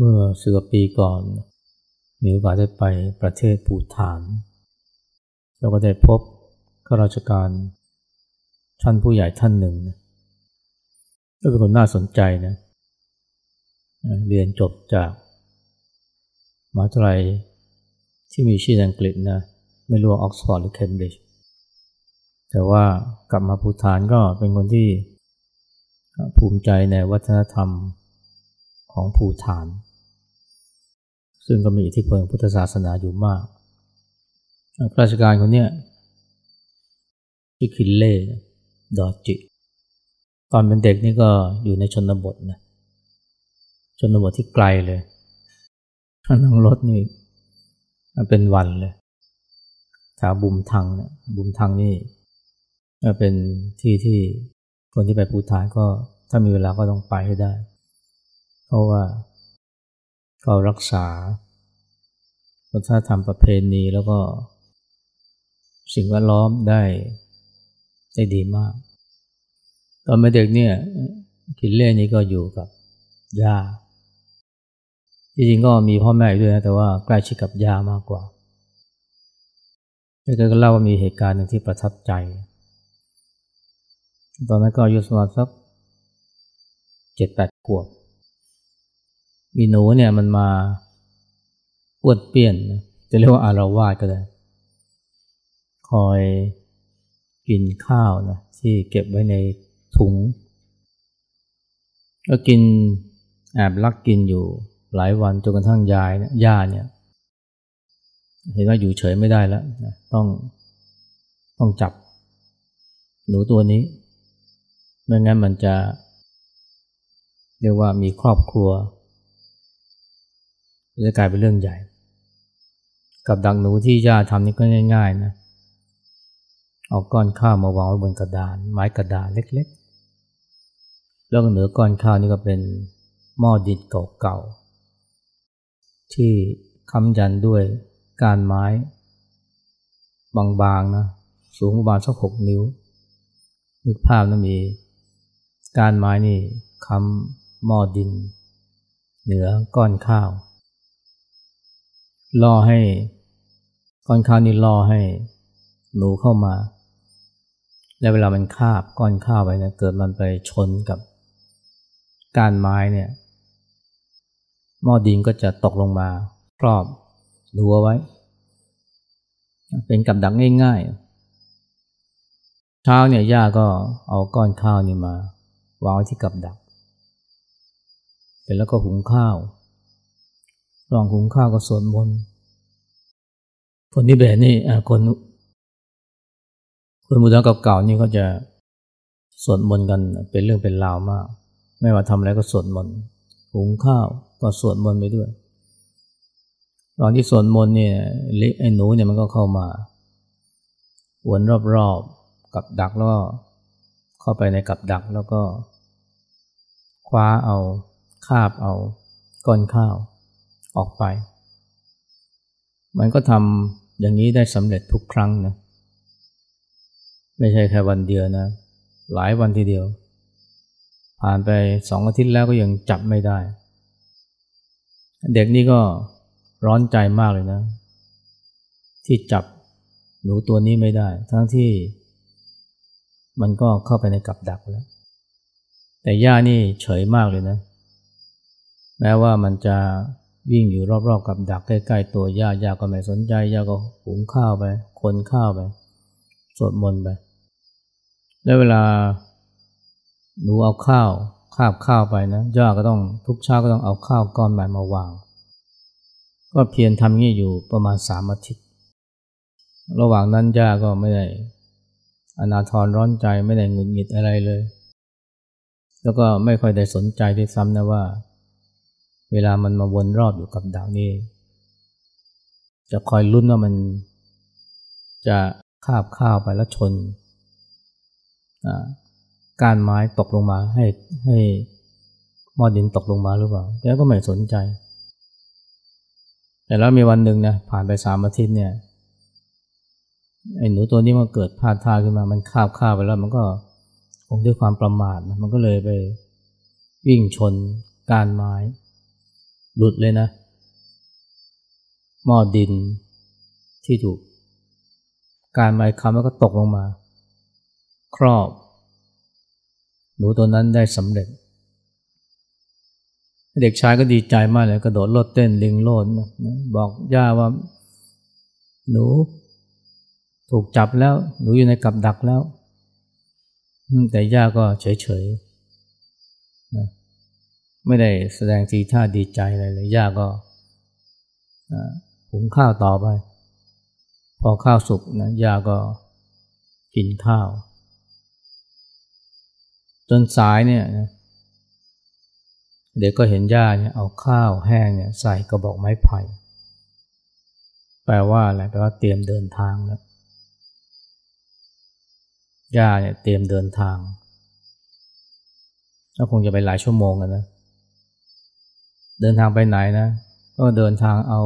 เมื่อสิบปีก่อน มีโอกาสได้ไปประเทศปูฐาน แล้วก็ได้พบข้าราชการท่านผู้ใหญ่ท่านหนึ่งก็เป็นคนน่าสนใจนะ เรียนจบจากมหาวิทยาลัยที่มีชื่ออังกฤษนะ ไม่รู้ว่าออกซฟอร์ดหรือเคมบริดจ์ แต่ว่ากลับมาภูฐานก็เป็นคนที่ภูมิใจในวัฒนธรรมของภูฐาน ซึ่งก็มีอิทธิพลพุทธศาสนาอยู่มากราชการคนนี้ชื่อคินเล่ดอจิ ตอนเป็นเด็กนี่ก็อยู่ในชนบทนะชนบทที่ไกลเลยถ้านั่งรถนี่เป็นวันเลยแถวบุมทังนะบุมทังนี่เป็นที่ที่คนที่ไปปูฐานก็ถ้ามีเวลาก็ต้องไปให้ได้ เพราะว่า เขารักษาวัฒนธรรมประเพณีแล้วก็ สิ่งแวดล้อมได้ได้ดีมาก ตอนเป็นเด็กเนี่ยคินเล่นี้ก็อยู่กับย่าจริงๆก็มีพ่อแม่ด้วยนะแต่ว่าใกล้ชิดกับย่ามากกว่าแกก็เล่าว่ามีเหตุการณ์หนึ่งที่ประทับใจ ตอนนั้นก็อายุสมาสักเจ็ดแปดขวบ มีหนูเนี่ยมันมาอ้วนเปี้ยน จะเรียกว่าอารวาสก็ได้ คอยกินข้าวนะที่เก็บไว้ในถุง ก็กินแอบลักกินอยู่หลายวันจนกระทั่งยายเนี่ยย่าเนี่ย เห็นว่าอยู่เฉยไม่ได้แล้วนะต้องต้องจับ หนูตัวนี้ ไม่งั้นมันจะ เรียกว่ามีครอบครัว จะกลายเป็นเรื่องใหญ่ กับดักหนูที่ย่าทำนี่ก็ง่ายๆนะเอาก้อนข้าวมาวางไว้บนกระดาน ไม้กระดานเล็กๆ แล้วเหนือก้อนข้าวนี่ก็เป็นหม้อดินเก่าๆ ที่ค้ำยันด้วยการไม้ บางๆนะสูงประมาณสักหกนิ้ว นึกภาพนะมีการไม้นี่ค้ำหม้อดิน เหนือก้อนข้าว ล่อให้ก้อนข้าวนี่ล่อให้หนูเข้ามา แล้วเวลามันคาบก้อนข้าวไปเนี่ยเกิดมันไปชนกับการไม้เนี่ยหม้อดินก็จะตกลงมาครอบหัวไว้ เป็นกับดักง่ายๆเช้าเนี่ยย่าก็เอาก้อนข้าวนี่มาวางไว้ที่กับดักเสร็จแล้วก็หุงข้าว ลองหุงข้าวก็สวดมนต์คนที่แบบนี่คนคนบูชาเก่าๆนี่เขาจะสวดมนต์กันเป็นเรื่องเป็นราวมาก ไม่ว่าทำอะไรก็สวดมนต์หุงข้าวก็สวดมนต์ไปด้วยตอนที่สวดมนต์เนี่ยไอ้หนูเนี่ยมันก็เข้ามาวนรอบๆกับดักแล้วก็เข้าไปในกับดักแล้วก็คว้าเอาคาบเอาก้อนข้าว ออกไป มันก็ทำอย่างนี้ได้สำเร็จทุกครั้งนะ ไม่ใช่แค่วันเดียวนะ หลายวันทีเดียว ผ่านไปสองอาทิตย์แล้วก็ยังจับไม่ได้ เด็กนี่ก็ร้อนใจมากเลยนะ ที่จับหนูตัวนี้ไม่ได้ ทั้งที่มันก็เข้าไปในกับดักแล้ว แต่ย่านี่เฉยมากเลยนะ แม้ว่ามันจะ วิ่งอยู่รอบๆกับดักใกล้ๆตัวย่ายาก็ไม่สนใจย่าก็หุงข้าวไปคนข้าวไปสวดมนต์ไปแล้วเวลาหนูเอาข้าวคาบข้าวไปนะย่าก็ต้องทุกเช้าก็ต้องเอาข้าวก้อนใหม่มาวาง ก็เพียรทำงี้อยู่ประมาณสามอาทิตย์ ระหว่างนั้นย่าก็ไม่ได้อนาทรร้อนใจไม่ได้หงุดหงิดอะไรเลย แล้วก็ไม่ค่อยได้สนใจด้วยซ้ำนะว่า เวลามันมาวนรอบอยู่กับดาวนี้จะคอยลุ้นว่ามันจะคาบข้าวไปแล้วชนการไม้ตกลงมาให้ให้หม้อดินตกลงมาหรือเปล่าแกก็ไม่สนใจ แต่แล้วมีวันหนึ่งนะผ่านไปสามอาทิตย์เนี่ยไอ้หนูตัวนี้มันเกิดพลาดท่าขึ้นมา มันคาบข้าวไปแล้ว มันก็คงด้วยความประมาทนะมันก็เลยไปวิ่งชนการไม้ หลุดเลยนะ หม้อดินที่ถูก การไม้คำแล้วก็ตกลงมา ครอบ หนูตัวนั้นได้สำเร็จ เด็กชายก็ดีใจมากเลยกระโดดโลดเต้นลิงโลดนะบอกย่าว่า หนูถูกจับแล้ว หนูอยู่ในกับดักแล้ว แต่ย่าก็เฉยๆ ไม่ได้แสดงทีท่าดีใจอะไรเลยย่าก็หุงข้าวต่อไป พอข้าวสุกนะย่าก็กินข้าว จนสายเนี่ยนะเด็กก็เห็นย่าเนี่ยเอาข้าวแห้งเนี่ยใส่กระบอกไม้ไผ่ แปลว่าอะไรแปลว่าเตรียมเดินทางแล้วย่าเนี่ยเตรียมเดินทางก็คงจะไปหลายชั่วโมงกันนะ เดินทางไปไหนนะ ก็เดินทางเอา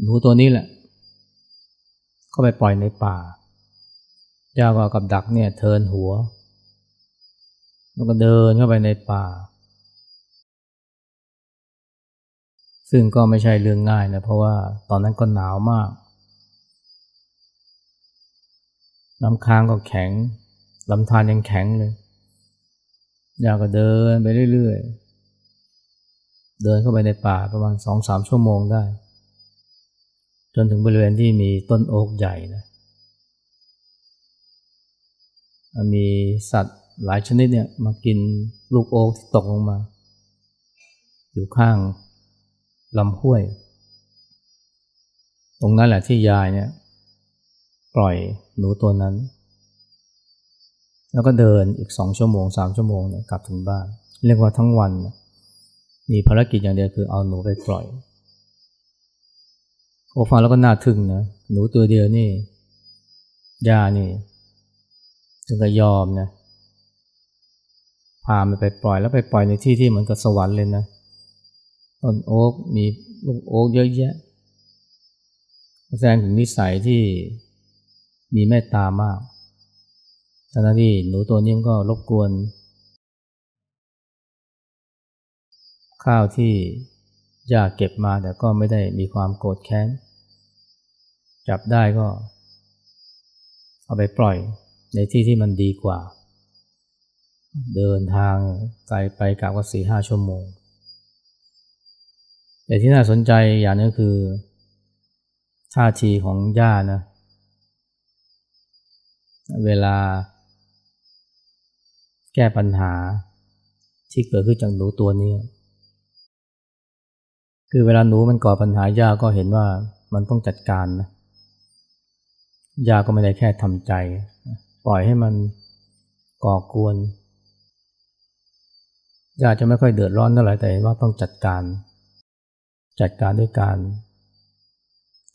หนูตัวนี้แหละเข้าไปปล่อยในป่าย่าก็กับดักเนี่ยเทินหัว แล้วก็เดินเข้าไปในป่า ซึ่งก็ไม่ใช่เรื่องง่ายนะ เพราะว่าตอนนั้นก็หนาวมาก น้ำค้างก็แข็งลำธารยังแข็งเลยอยากก็เดินไปเรื่อยๆ เดินเข้าไปในป่าประมาณสองสามชั่วโมงได้ จนถึงบริเวณที่มีต้นโอ๊กใหญ่นะมีสัตว์หลายชนิดเนี่ยมากินลูกโอ๊กที่ตกลงมา อยู่ข้างลำห้วย ตรงนั้นแหละที่ยายเนี่ยปล่อยหนูตัวนั้น แล้วก็เดินอีกสองชั่วโมงสามชั่วโมงเนี่ยกลับถึงบ้าน เรียกว่าทั้งวัน มีภารกิจอย่างเดียวคือเอาหนูไปปล่อย โอฟังแล้วก็น่าทึ่งนะ หนูตัวเดียวนี่ย่านี่ถึงก็ยอมนะ พามันไปปล่อยแล้วไปปล่อยในที่ที่เหมือนกับสวรรค์เลยนะ ต้นโอ๊กมีลูกโอ๊กเยอะแยะ แสดงถึงนิสัยที่มีเมตตามากทันที่หนูตัวนี้มันก็รบกวน ข้าวที่ยากเก็บมาแต่ก็ไม่ได้มีความโกรธแค้น จับได้ก็ เอาไปปล่อยในที่ที่มันดีกว่า เดินทางไกลไปกลับก็สี่ห้าชั่วโมง แต่ที่น่าสนใจอย่างนึงคือท่าทีของย่านะ เวลา แก้ปัญหาที่เกิดขึ้นจากหนูตัวนี้ คือเวลาหนูมันก่อปัญหาย่าก็เห็นว่ามันต้องจัดการนะย่าก็ไม่ได้แค่ทำใจ ปล่อยให้มันก่อกวนญาจะไม่ค่อยเดือดร้อนเท่าไหร่แต่ว่าต้องจัดการ จัดการด้วยการ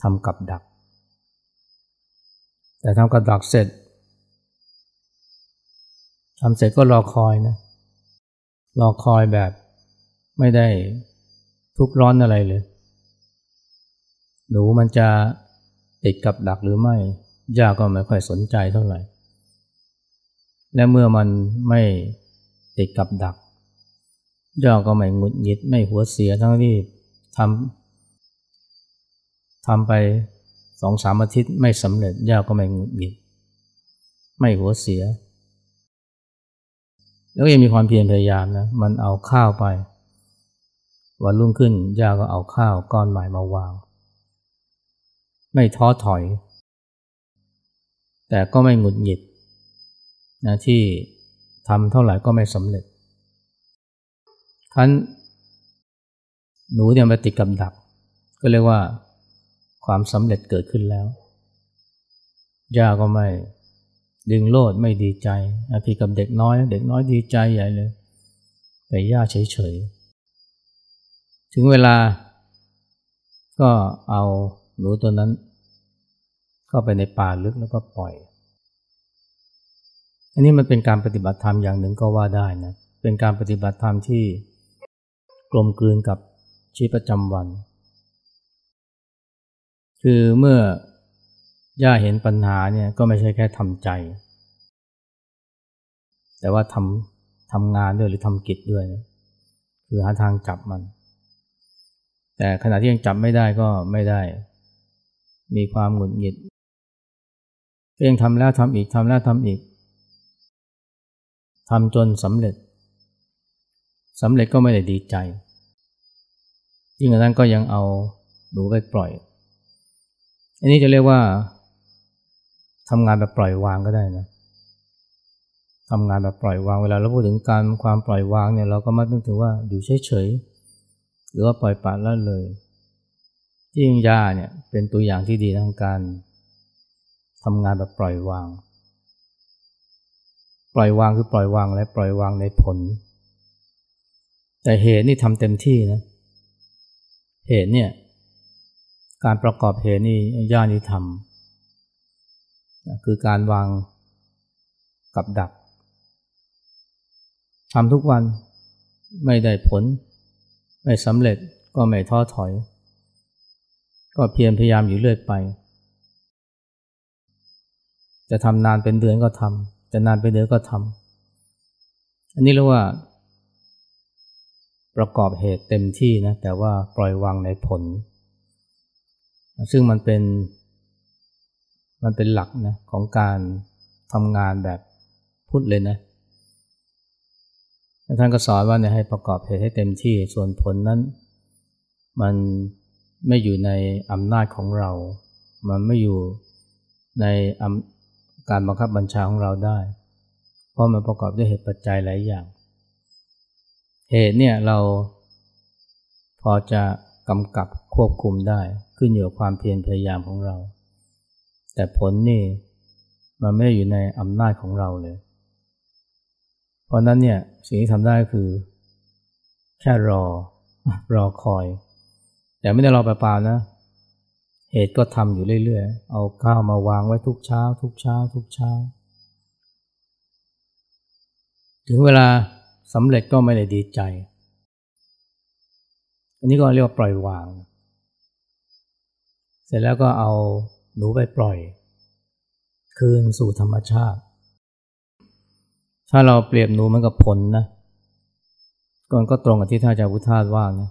ทำกับดัก แต่ทำกับดักเสร็จทำเสร็จก็รอคอยนะรอคอยแบบไม่ได้ ทุกร้อนอะไรเลย หนูมันจะติดกับดักหรือไม่ย่าก็ไม่ค่อยสนใจเท่าไหร่ และเมื่อมันไม่ติดกับดักย่อก็ไม่หงุดหงิดไม่หัวเสียทั้งที่ทำทำไปสองสามอาทิตย์ไม่สำเร็จย่าก็ไม่หงุดหงิด ไม่หัวเสีย แล้วยังมีความเพียรพยายามนะ มันเอาข้าวไป วันรุ่งขึ้นย่าก็เอาข้าวก้อนใหม่มาวาง ไม่ท้อถอย แต่ก็ไม่หงุดหงิดนะที่ทำเท่าไหร่ก็ไม่สำเร็จคันหนูเนี่ยมาติดกับดัก ก็เรียกว่าความสำเร็จเกิดขึ้นแล้วย่าก็ไม่ดึงโลดไม่ดีใจอาทิกับเด็กน้อย เด็กน้อยดีใจใหญ่เลย แต่ย่าเฉยๆ ถึงเวลาก็เอาหนูตัวนั้น เข้าไปในป่าลึกแล้วก็ปล่อย อันนี้มันเป็นการปฏิบัติธรรมอย่างหนึ่งก็ว่าได้นะ เป็นการปฏิบัติธรรมที่กลมกลืนกับชีวิตประจำวัน คือเมื่อย่าเห็นปัญหาเนี่ยก็ไม่ใช่แค่ทำใจ แต่ว่าทำทำงานด้วยหรือทำกิจด้วยนะคือหาทางจับมัน แต่ขณะที่ยังจับไม่ได้ก็ไม่ได้ มีความหงุดหงิดเองทำแล้วทำอีกทำแล้วทำอีกทำจนสำเร็จสำเร็จก็ไม่ได้ดีใจ ยิ่งกว่านั้นก็ยังเอาหนูไปปล่อย อันนี้จะเรียกว่าทำงานแบบปล่อยวางก็ได้นะทำงานแบบปล่อยวางเวลาเราพูดถึงการความปล่อยวางเนี่ยเราก็มักนึกถึงว่าอยู่เฉยๆ หรือว่าปล่อยปละละเลยที่ยิงยาเนี่ยเป็นตัวอย่างที่ดีทางการทำงานแบบปล่อยวาง ปล่อยวางคือปล่อยวางและปล่อยวางในผล แต่เหตุนี่ทำเต็มที่นะ เหตุเนี่ยการประกอบเหตุนี่ย่านี่ทำคือการวางกับดักทำทุกวันไม่ได้ผล ไม่สำเร็จก็ไม่ท้อถอย ก็เพียรพยายามอยู่เรื่อยไป จะทำนานเป็นเดือนก็ทำจะนานเป็นเดือนก็ทำอันนี้เรียกว่า ประกอบเหตุเต็มที่นะแต่ว่าปล่อยวางในผล ซึ่งมันเป็น มันเป็นหลักนะของการทำงานแบบพุทธเลยนะ ท่านก็สอนว่าเนี่ยให้ประกอบเหตุให้เต็มที่ส่วนผลนั้น มันไม่อยู่ในอำนาจของเรา มันไม่อยู่ในการบังคับบัญชาของเราได้ เพราะมันประกอบด้วยเหตุปัจจัยหลายอย่าง เหตุเนี่ยเราพอจะกำกับควบคุมได้ขึ้นอยู่กับความเพียรพยายามของเรา แต่ผลนี่มันไม่อยู่ในอำนาจของเราเลย ราะนั้นเนี่ยสิ่งที่ทำได้คือ แค่รอ รอคอย แต่ไม่ได้รอเปล่าๆนะ เหตุก็ทำอยู่เรื่อยๆ เอาข้าวมาวางไว้ทุกเช้า ทุกเช้า ทุกเช้า ถึงเวลาสำเร็จก็ไม่ได้ดีใจ อันนี้ก็เรียกว่าปล่อยวาง เสร็จแล้วก็เอาหนูไปปล่อย คืนสู่ธรรมชาติ ถ้าเราเปรียบหนูมันกับผลนะก่อนก็ตรงกับที่ท่านอาจารย์พุทธาว่านะ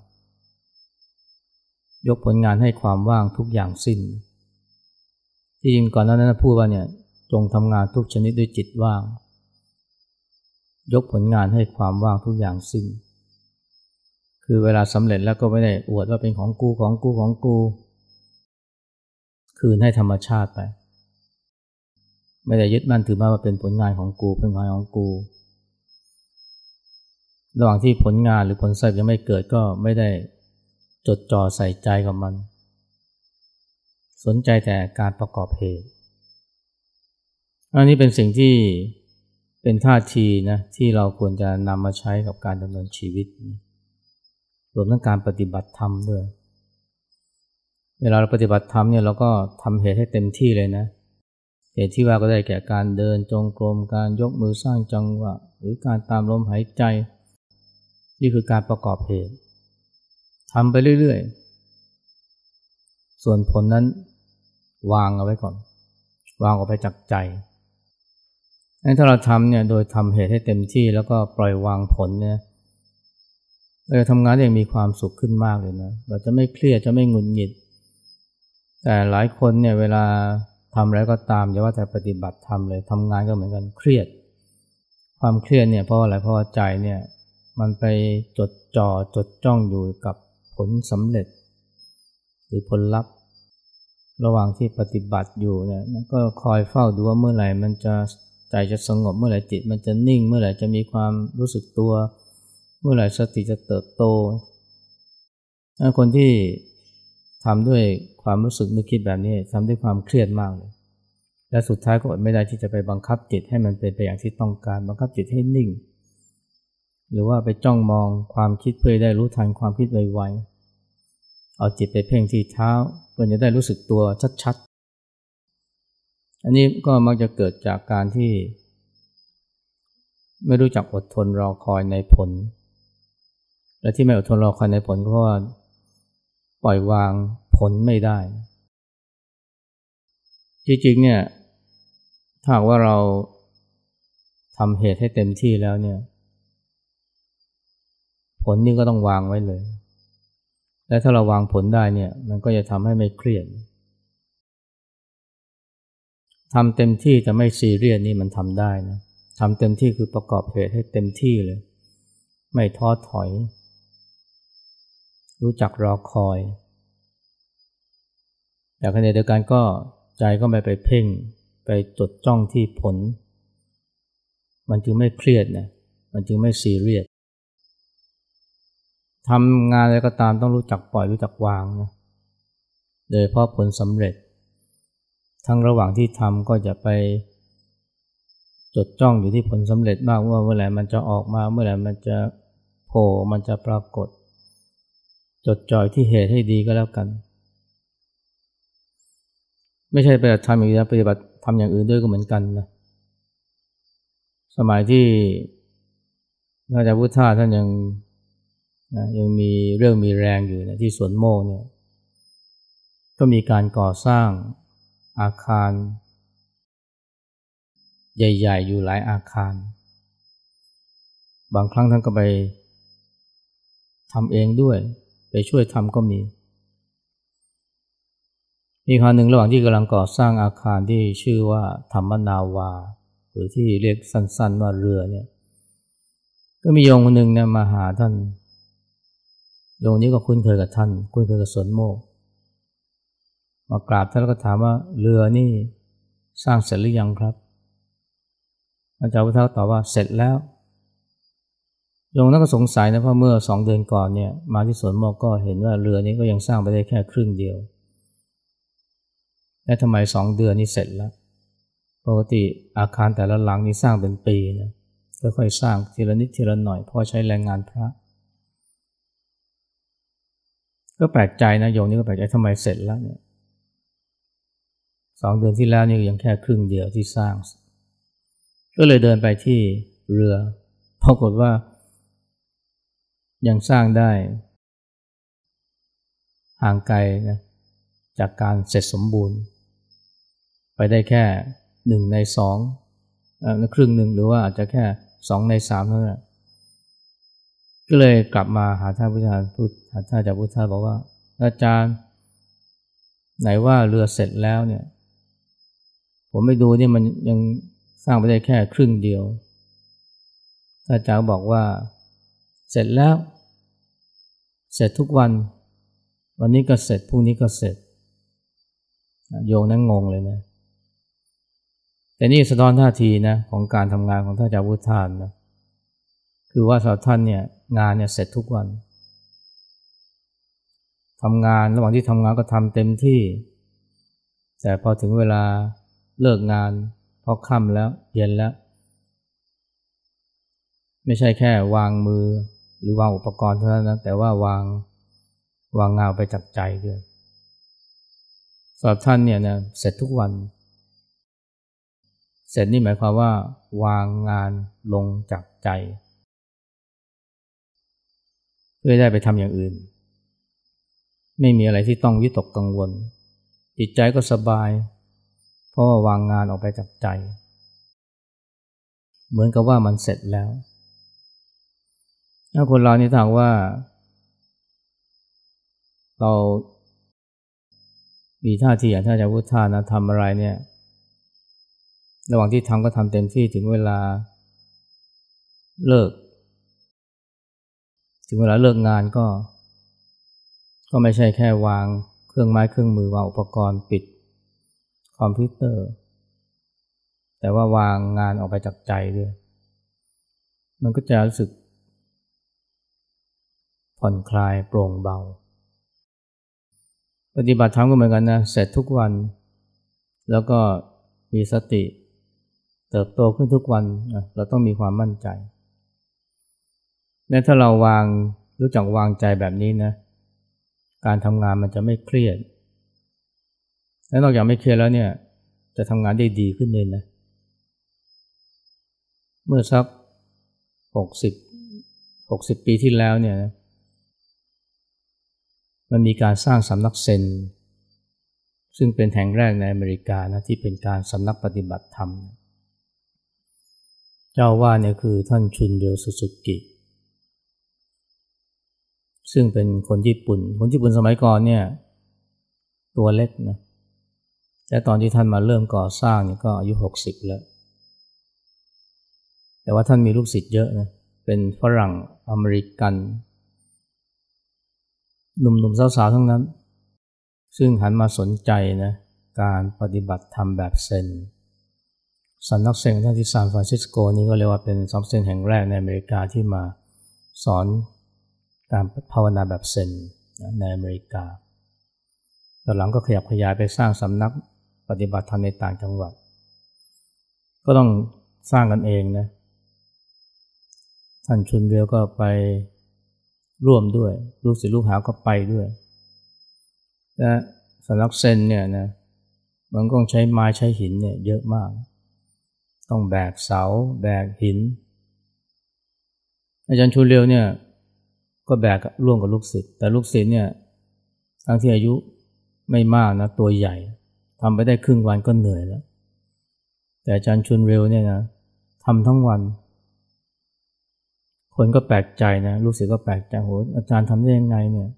ยกผลงานให้ความว่างทุกอย่างสิ้น ที่จริงก่อนนั้นพูดว่าเนี่ยจงทำงานทุกชนิดด้วยจิตว่าง ยกผลงานให้ความว่างทุกอย่างสิ้น คือเวลาสำเร็จแล้วก็ไม่ได้อวดว่าเป็นของกูของกูของกู คืนให้ธรรมชาติไป ไม่ได้ยึดมั่นถือมั่นว่าเป็นผลงานของกูเป็นงานของกู ระหว่างที่ผลงานหรือผลสำเร็จยังไม่เกิดก็ไม่ได้จดจ่อใส่ใจกับมัน สนใจแต่การประกอบเหตุ อันนี้เป็นสิ่งที่เป็นท่าทีนะที่เราควรจะนำมาใช้กับการดำเนินชีวิตรวมทั้งการปฏิบัติธรรมด้วย เวลาเราปฏิบัติธรรมเนี่ยเราก็ทำเหตุให้เต็มที่เลยนะเเหตุที่ว่าก็ได้แก่การเดินจงกรมการยกมือสร้างจังหวะ หรือการตามลมหายใจ นี่คือการประกอบเหตุทำไปเรื่อยๆ ส่วนผลนั้นวางเอาไว้ก่อน วางออกไปจากใจถ้าเราทำเนี่ยโดยทำเหตุให้เต็มที่แล้วก็ปล่อยวางผลเนี่ยเราจะทำงานอย่างมีความสุขขึ้นมากเลยนะ เราจะไม่เครียดจะไม่หงุดหงิด แต่หลายคนเนี่ยเวลา ทำอะไรก็ตามอย่าว่าแต่ปฏิบัติทำเลยทำงานก็เหมือนกันเครียด ความเครียดเนี่ยเพราะอะไรเพราะาใจเนี่ยมันไปจดจ่อจดจ้องอยู่กับผลสำเร็จ หรือผลลัพธ์ ระหว่างที่ปฏิบัติอยู่เนี่ยก็คอยเฝ้าดูว่าเมื่อไหร่มันจะใจจะสงบเมื่อไหร่จิตมันจะนิ่ง เมื่อไหร่จะมีความรู้สึกตัว เมื่อไหร่สติจะเติบโตคนที่ทำด้วย ความรู้สึกนึกคิดแบบนี้ทำด้วยความเครียดมากเลย และสุดท้ายก็อดไม่ได้ที่จะไปบังคับจิตให้มันเป็นไปอย่างที่ต้องการ บังคับจิตให้นิ่ง หรือว่าไปจ้องมองความคิดเพื่อได้รู้ทันความคิดไวๆเอาจิตไปเพ่งที่เท้าเพื่อจะได้รู้สึกตัวชัดๆ อันนี้ก็มักจะเกิดจากการที่ ไม่รู้จักอดทนรอคอยในผล และที่ไม่อดทนรอคอยในผลก็เพราะว่าปล่อยวาง ลไม่ได้ จริงๆเนี่ยถ้าว่าเราทำเหตุให้เต็มที่แล้วเนี่ยผผลนี่ก็ต้องวางไว้เลย และถ้าเราวางผลได้เนี่ย มันก็จะทำให้ไม่เครียดทำเต็มที่แต่ไม่ซีเรียสนี่มันทำได้นะทำเต็มที่คือประกอบเหตุให้เต็มที่เลย ไม่ท้อถอย รู้จักรอคอย แต่ขณะเดียวกันก็ใจก็ไม่ไปเพ่ง ไปจดจ้องที่ผล มันจึงไม่เครียดนะมันจึงไม่ซีเรียสทำงานอะไรก็ตามต้องรู้จักปล่อยรู้จักวางนะโดยเพราะผลสำเร็จ ทั้งระหว่างที่ทำก็จะไปจดจ้องอยู่ที่ผลสำเร็จมากว่าเมื่อไหร่มันจะออกมาเมื่อไหร่มันจะโผล่มันจะปรากฏ จดจ่อยที่เหตุให้ดีก็แล้วกัน ไม่ใช่ไปทำอย่างนี้ปฏิบัติทำอย่างอื่นด้วยก็เหมือนกันนะสมัยที่พระอาจารย์พุทธาท่านยังนะยังมีเรื่องมีแรงอยู่นะที่สวนโมกเนี่ยก็มีการก่อสร้างอาคาร ใหญ่ ๆ อยู่หลายอาคาร บางครั้งท่านก็ไปทำเองด้วย ไปช่วยทำก็มี มีครั้งหนึ่งระหว่างที่กำลังก่อสร้างอาคารที่ชื่อว่าธรรมนาวา หรือที่เรียกสั้นๆว่าเรือเนี่ย ก็มีโยงคนหนึ่งเนี่ยมาหาท่านโยงนี้ก็คุ้นเคยกับท่าน คุ้นเคยกับสนโมกมากราบท่านแล้วก็ถามว่าเรือนี่สร้างเสร็จหรือยังครับ อาจารย์พุทธตอบว่าเสร็จแล้วโยงนั้นก็สงสัยนะเพราะเมื่อสองเดือนก่อนเนี่ย มาที่สวนโมกก็เห็นว่าเรือนี้ก็ยังสร้างไปได้แค่ครึ่งเดียว และทำไมสองเดือนนี้เสร็จแล้ว ปกติอาคารแต่ละหลังนี่สร้างเป็นปีนะค่อยๆสร้างทีละนิดทีละหน่อยพราะใช้แรงงานพระ ก็แปลกใจนะโยมนี่ก็แปลกใจทำไมเสร็จแล้วเนี่ยสองเดือนที่แล้วนี่ยังแค่ครึ่งเดียวที่สร้าง ก็เลยเดินไปที่เรือปรากฏว่า ยังสร้างได้ ห่างไกลนะจากการเสร็จสมบูรณ์ ไปได้แค่หนึ่งในสองครึ่งหนึ่งหรือว่าอาจจะแค่สองในสามเท่านั้นก็เลยกลับมาหาท่านพุทธาพูดหาท่านจากพุทธาบอกว่า อาจารย์ ไหนว่าเรือเสร็จแล้วเนี่ย ผมไม่ดูนี่มันยังสร้างไปได้แค่ครึ่งเดียวอาจารย์บอกว่า เสร็จแล้ว เสร็จทุกวัน วันนี้ก็เสร็จพรุ่งนี้ก็เสร็จโยงนั้นงงเลยนะ แต่นี่สะท้อนท่าทีนะของการทำงานของท่านอาจารย์พุทธานนะคือว่าสาวท่านเนี่ยงานเนี่ยเสร็จทุกวันทำงานระหว่างที่ทำงานก็ทำเต็มที่ แต่พอถึงเวลาเลิกงานพอค่ำแล้วเย็นแล้ว ไม่ใช่แค่วางมือหรือวางอุปกรณ์เท่านั้นนะแต่ว่าวางวางงานไปจากใจด้วยสำหรับท่านเนี่ยนะเสร็จทุกวัน เสร็จนี่หมายความว่า วางงานลงจากใจ เพื่อได้ไปทำอย่างอื่น ไม่มีอะไรที่ต้องวิตกกังวล จิตใจก็สบาย เพราะว่าวางงานออกไปจากใจ เหมือนกับว่ามันเสร็จแล้วถ้าคนเรานี่ถามว่า เรามีท่าทีอย่างท่านอาจารย์พุทธานะทำอะไรเนี่ย ระหว่างที่ทำก็ทำเต็มที่ถึงเวลาเลิก ถึงเวลาเลิกงานก็ ก็ไม่ใช่แค่วางเครื่องไม้เครื่องมือวางอุปกรณ์ปิดคอมพิวเตอร์ แต่ว่าวางงานออกไปจากใจด้วย มันก็จะรู้สึก ผ่อนคลายโปร่งเบา ปฏิบัติธรรมก็เหมือนกันนะ เสร็จทุกวัน แล้วก็มีสติ เติบโตขึ้นทุกวันเราต้องมีความมั่นใจนี่ถ้าเราวางรู้จักวางใจแบบนี้นะ การทำงานมันจะไม่เครียด และนอกจากไม่เครียดแล้วเนี่ย จะทำงานได้ดีขึ้นเลยนะ เมื่อสักหกสิบหกสิบปีที่แล้วเนี่ยนะมันมีการสร้างสำนักเซนซึ่งเป็นแห่งแรกในอเมริกานะที่เป็นการสำนักปฏิบัติธรรม เจ้าว่าเนี่ยคือท่านชุนเดียวสุสุกิ ซึ่งเป็นคนญี่ปุ่น คนญี่ปุ่นสมัยก่อนเนี่ยตัวเล็กนะแต่ตอนที่ท่านมาเริ่มก่อสร้างเนี่ยก็อายุหกสิบแล้ว แต่ว่าท่านมีลูกศิษย์เยอะนะเป็นฝรั่งอเมริกัน หนุ่มๆสาวๆทั้งนั้น ซึ่งหันมาสนใจนะการปฏิบัติธรรมแบบเซน สำนักเซนที่ซานฟรานซิสโกนี่ก็เรียกว่าเป็นสำนักเซนแห่งแรกในอเมริกาที่มาสอนการภาวนาแบบเซนในอเมริกาตอนหลังก็ขยับขยายไปสร้างสำนักปฏิบัติธรรมในต่างจังหวัด ก็ต้องสร้างกันเองนะท่านชุนเรียวก็ไปร่วมด้วย ลูกศิษย์ลูกหาก็ไปด้วยและสำนักเซนเนี่ยนะมันก็ใช้ไม้ใช้หินเนี่ยเยอะมาก ต้องแบกเสา แบกหิน อาจารย์ชุนเรียวเนี่ยก็แบกร่วมกับลูกศิษย์แต่ลูกศิษย์เนี่ยทั้งที่อายุไม่มากนะตัวใหญ่ทำไปได้ครึ่งวันก็เหนื่อยแล้ว แต่อาจารย์ชุนเร็วเนี่ยนะทำทั้งวัน คนก็แปลกใจนะลูกศิษย์ก็แปลกใจโหอาจารย์ทำได้ยังไงเนี่ย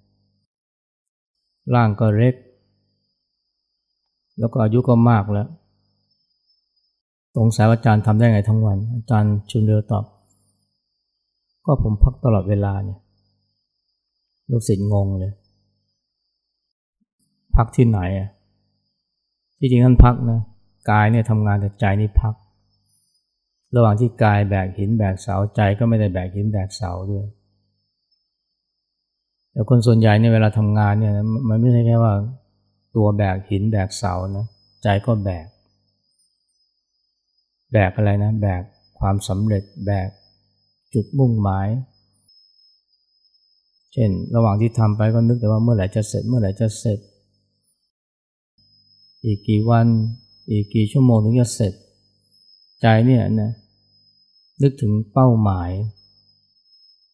ร่างก็เล็ก แล้วก็อายุก็มากแล้ว สงสัยว่าอาจารย์ทำได้ไงทั้งวัน อาจารย์ชุนเร็วตอบ ก็ผมพักตลอดเวลาเนี่ยลูกศิษย์งงเลย พักที่ไหนอะที่จริงท่านพักนะกายเนี่ยทำงานแต่ใจนี่พัก ระหว่างที่กายแบกหินแบกเสาใจก็ไม่ได้แบกหินแบกเสาด้วยแต่คนส่วนใหญ่เนี่ยเวลาทำงานเนี่ยมันไม่ใช่แค่ว่า ตัวแบกหินแบกเสานะใจก็แบก แบกอะไรนะ แบกความสำเร็จแบกจุดมุ่งหมาย เช่น ระหว่างที่ทำไปก็นึกแต่ว่าเมื่อไหร่จะเสร็จเมื่อไหร่จะเสร็จ อีกกี่วัน อีกกี่ชั่วโมงถึงจะเสร็จ ใจเนี่ยนะนึกถึงเป้าหมาย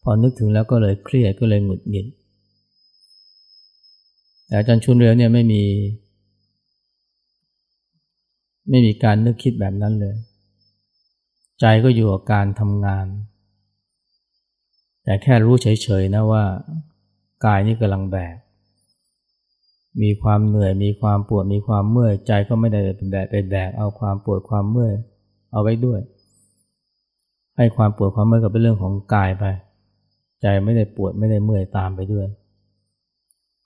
พอนึกถึงแล้วก็เลยเครียดก็เลยหงุดหงิดแต่อาจารย์ชุนเรือเนี่ยไม่มี ไม่มีการนึกคิดแบบนั้นเลย ใจก็อยู่กับการทำงาน แต่แค่รู้เฉยๆนะว่ากายนี่กำลังแบก มีความเหนื่อย มีความปวด มีความเมื่อย ใจก็ไม่ได้เป็นแบกไปแบก เอาความปวดความเมื่อย เอาไว้ด้วย ให้ความปวดความเมื่อยกับเป็นเรื่องของกายไป ใจไม่ได้ปวดไม่ได้เมื่อยตามไปด้วย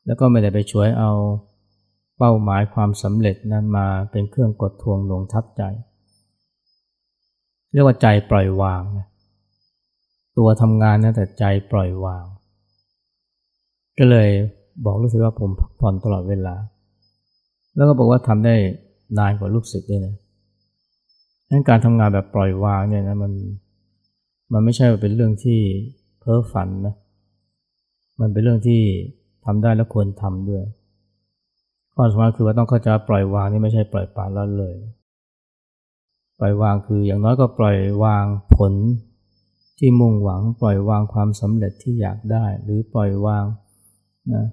แล้วก็ไม่ได้ไปช่วยเอาเป้าหมายความสำเร็จนั้นมาเป็นเครื่องกดทวงหลงทับใจ เรียกว่าใจปล่อยวางนะตัวทำงานนะแต่ใจปล่อยวาง ก็เลยบอกลูกศิษย์ว่าผมพักผ่อนตลอดเวลา แล้วก็บอกว่าทำได้นานกว่าลูกศิษย์ด้วยนะนั้นการทำงานแบบปล่อยวางเนี่ยนะมันมันไม่ใช่เป็นเรื่องที่เพ้อฝันนะ มันเป็นเรื่องที่ทำได้และควรทำด้วยข้อสำคัญคือว่าต้องเข้าใจปล่อยวางนี่ไม่ใช่ปล่อยปละละเลย ปล่อยวางคืออย่างน้อยก็ปล่อยวางผลที่มุ่งหวัง ปล่อยวางความสำเร็จที่อยากได้ หรือปล่อยวางนะ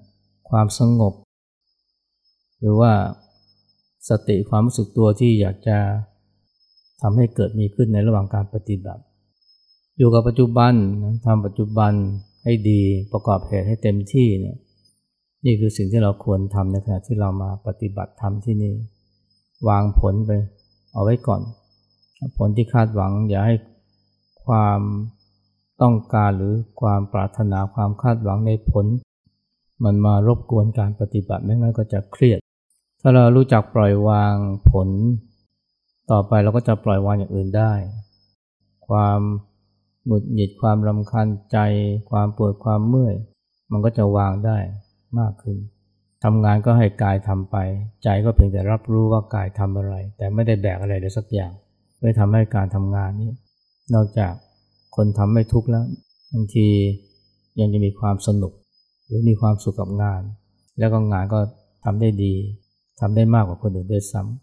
ความสงบ หรือว่าสติความรู้สึกตัวที่อยากจะทำให้เกิดมีขึ้นในระหว่างการปฏิบัติ อยู่กับปัจจุบันทำปัจจุบันให้ดีประกอบเหตุให้เต็มที่เนี่ยนี่คือสิ่งที่เราควรทำในขณะที่เรามาปฏิบัติธรรมที่นี่ วางผลไปเอาไว้ก่อน ผลที่คาดหวัง อย่าให้ความต้องการหรือความปรารถนาความคาดหวังในผล มันมารบกวนการปฏิบัติไม่งั้นก็จะเครียด ถ้าเรารู้จักปล่อยวางผล ต่อไปเราก็จะปล่อยวางอย่างอื่นได้ ความหงุดหงิดความรำคาญใจ ความปวดความเมื่อย มันก็จะวางได้มากขึ้นทำงานก็ให้กายทำไป ใจก็เพียงแต่รับรู้ว่ากายทำอะไร แต่ไม่ได้แบกอะไรเลยสักอย่าง เพื่อทำให้การทำงานนี้ นอกจากคนทำไม่ทุกข์แล้วบางทียังจะมีความสนุก หรือมีความสุขกับงาน แล้วก็งานก็ทำได้ดีทำได้มากกว่าคนอื่นด้วยซ้ำ